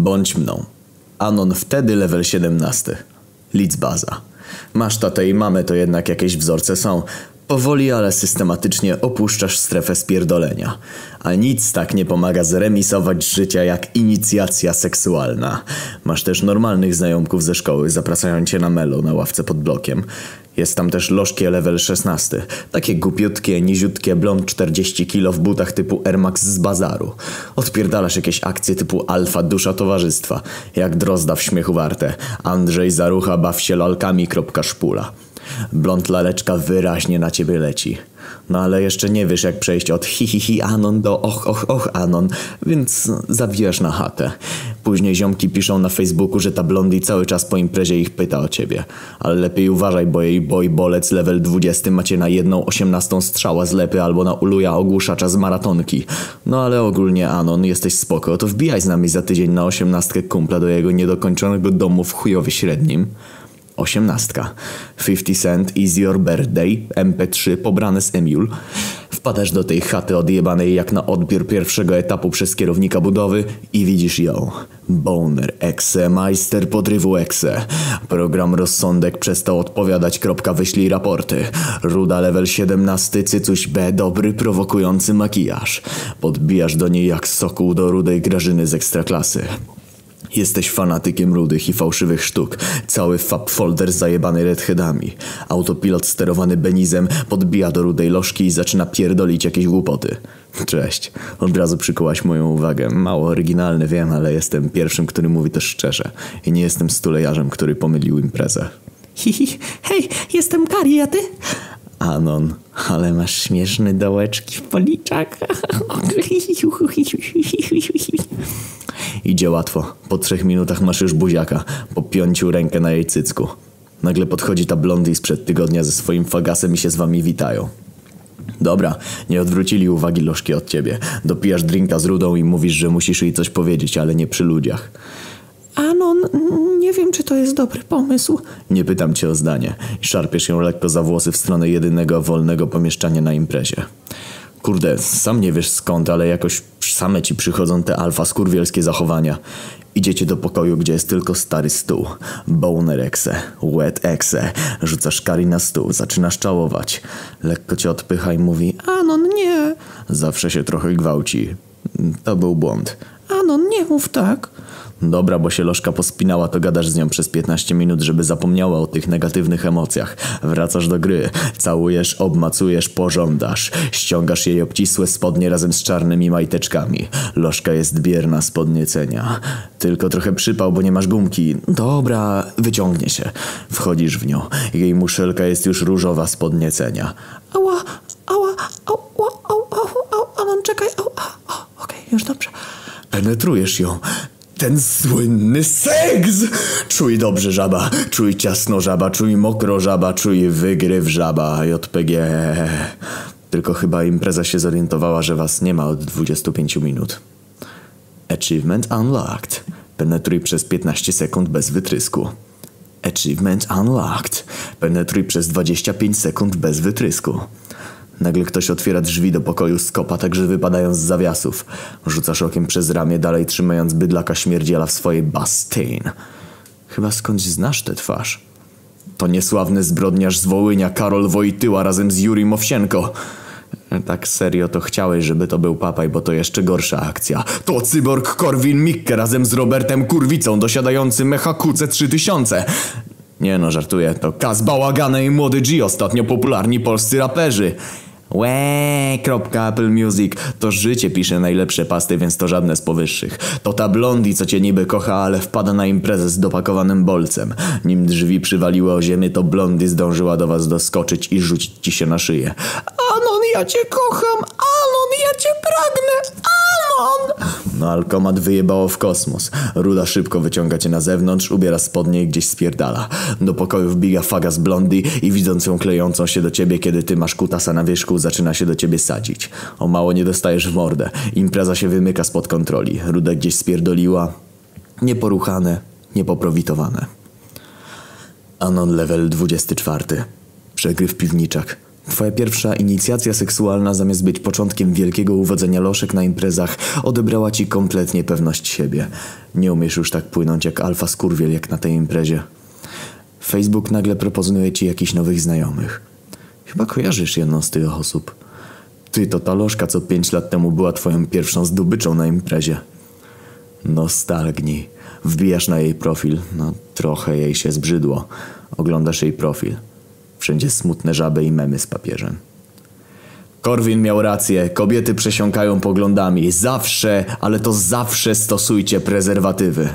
Bądź mną. Anon wtedy level 17. Lidzbaza. Masz tatę i mamę, to jednak jakieś wzorce są. Powoli, ale systematycznie opuszczasz strefę spierdolenia. A nic tak nie pomaga zremisować życia jak inicjacja seksualna. Masz też normalnych znajomków ze szkoły, zapraszają cię na melo na ławce pod blokiem. Jest tam też lożkie level 16. Takie głupiutkie, niziutkie, blond 40 kilo w butach typu Air Max z bazaru. Odpierdalasz jakieś akcje typu Alfa Dusza Towarzystwa. Jak Drozda w śmiechu warte. Andrzej Zarucha baw się lalkami. Szpula. Blond laleczka wyraźnie na ciebie leci. No ale jeszcze nie wiesz jak przejść od hi hi hi anon do och och och anon, więc zawijasz na chatę. Później ziomki piszą na Facebooku, że ta blondi cały czas po imprezie ich pyta o ciebie. Ale lepiej uważaj, bo jej boy bolec level 20 macie na jedną osiemnastą strzała z lepy albo na uluja ogłuszacza z maratonki. No ale ogólnie Anon, jesteś spoko, to wbijaj z nami za tydzień na osiemnastkę kumpla do jego niedokończonego domu w chujowie średnim. Osiemnastka. 50 Cent Is Your Birthday, MP3 pobrane z Emule. Wpadasz do tej chaty odjebanej jak na odbiór pierwszego etapu przez kierownika budowy i widzisz ją. Boner Exe, majster podrywu Exe. Program rozsądek przestał odpowiadać. Kropka, wyślij raporty. Ruda level 17, cycuś B, dobry, prowokujący makijaż. Podbijasz do niej jak sokół do rudej grażyny z ekstraklasy. Jesteś fanatykiem rudych i fałszywych sztuk. Cały fab folder zajebany redheadami. Autopilot sterowany Benizem podbija do rudej lożki i zaczyna pierdolić jakieś głupoty. Cześć. Od razu przykułaś moją uwagę. Mało oryginalny, wiem, ale jestem pierwszym, który mówi to szczerze. I nie jestem stulejarzem, który pomylił imprezę. Hihi, hej, jestem Kari, a ty? Anon, ale masz śmieszny dołeczki w policzach. Idzie łatwo. Po trzech minutach masz już buziaka. Po piąciu rękę na jej cycku. Nagle podchodzi ta blondy sprzed tygodnia ze swoim fagasem i się z wami witają. Dobra, nie odwrócili uwagi lożki od ciebie. Dopijasz drinka z rudą i mówisz, że musisz jej coś powiedzieć, ale nie przy ludziach. Anon, nie wiem, czy to jest dobry pomysł. Nie pytam cię o zdanie. Szarpiesz ją lekko za włosy w stronę jedynego wolnego pomieszczania na imprezie. Kurde, sam nie wiesz skąd, ale jakoś same ci przychodzą te alfa skurwielskie zachowania. Idziecie do pokoju, gdzie jest tylko stary stół. Boner exe, wet exe. Rzucasz kari na stół, zaczynasz czałować. Lekko cię odpycha i mówi Anon, nie. Zawsze się trochę gwałci. To był błąd. Anon, nie mów tak. Dobra, bo się lożka pospinała, to gadasz z nią przez 15 minut, żeby zapomniała o tych negatywnych emocjach. Wracasz do gry, całujesz, obmacujesz, pożądasz. Ściągasz jej obcisłe spodnie razem z czarnymi majteczkami. Lożka jest bierna z podniecenia. Tylko trochę przypał, bo nie masz gumki. Dobra, wyciągnie się. Wchodzisz w nią. Jej muszelka jest już różowa z podniecenia. Ała, ała, ała, ała, ała, Anon, czekaj, ała, okej, już dobrze. Penetrujesz ją. Ten słynny seks! Czuj dobrze żaba, czuj ciasno żaba, czuj mokro żaba, czuj wygryw żaba, JPG. Tylko chyba impreza się zorientowała, że was nie ma od 25 minut. Achievement unlocked. Penetruj przez 15 sekund bez wytrysku. Achievement unlocked. Penetruj przez 25 sekund bez wytrysku. Nagle ktoś otwiera drzwi do pokoju z kopa, także wypadają z zawiasów. Rzucasz okiem przez ramię, dalej trzymając bydlaka śmierdziela w swojej Bastain. Chyba skądś znasz tę twarz. To niesławny zbrodniarz z Wołynia, Karol Wojtyła razem z Jurim Owsienko. Tak serio to chciałeś, żeby to był papaj, bo to jeszcze gorsza akcja. To cyborg Korwin Mikke razem z Robertem Kurwicą dosiadający Mecha QC3000. Nie no, żartuję. To Kaz Bałagana i Młody G, ostatnio popularni polscy raperzy. Apple Music to życie pisze najlepsze pasty, więc to żadne z powyższych. To ta blondi, co cię niby kocha, ale wpada na imprezę z dopakowanym bolcem. Nim drzwi przywaliły o ziemię, to blondi zdążyła do was doskoczyć i rzucić ci się na szyję. Anon, ja cię kocham! Anon, ja cię pragnę! Anon! No alkomat wyjebało w kosmos. Ruda szybko wyciąga cię na zewnątrz, ubiera spodnie i gdzieś spierdala. Do pokoju wbiga faga z blondi i widząc ją klejącą się do ciebie, kiedy ty masz kutasa na wierzchu, zaczyna się do ciebie sadzić. O mało nie dostajesz w mordę. Impreza się wymyka spod kontroli. Ruda gdzieś spierdoliła. Nieporuchane, niepoprowitowane. Anon level 24. Przegryw piwniczak. Twoja pierwsza inicjacja seksualna zamiast być początkiem wielkiego uwodzenia loszek na imprezach odebrała ci kompletnie pewność siebie. Nie umiesz już tak płynąć jak alfa skurwiel jak na tej imprezie. Facebook nagle proponuje ci jakichś nowych znajomych. Chyba kojarzysz jedną z tych osób. Ty to ta lożka, co pięć lat temu była twoją pierwszą zdobyczą na imprezie. Nostalgni. Wbijasz na jej profil. No, trochę jej się zbrzydło. Oglądasz jej profil. Wszędzie smutne żaby i memy z papieżem. Korwin miał rację. Kobiety przesiąkają poglądami. Zawsze, ale to zawsze stosujcie prezerwatywy.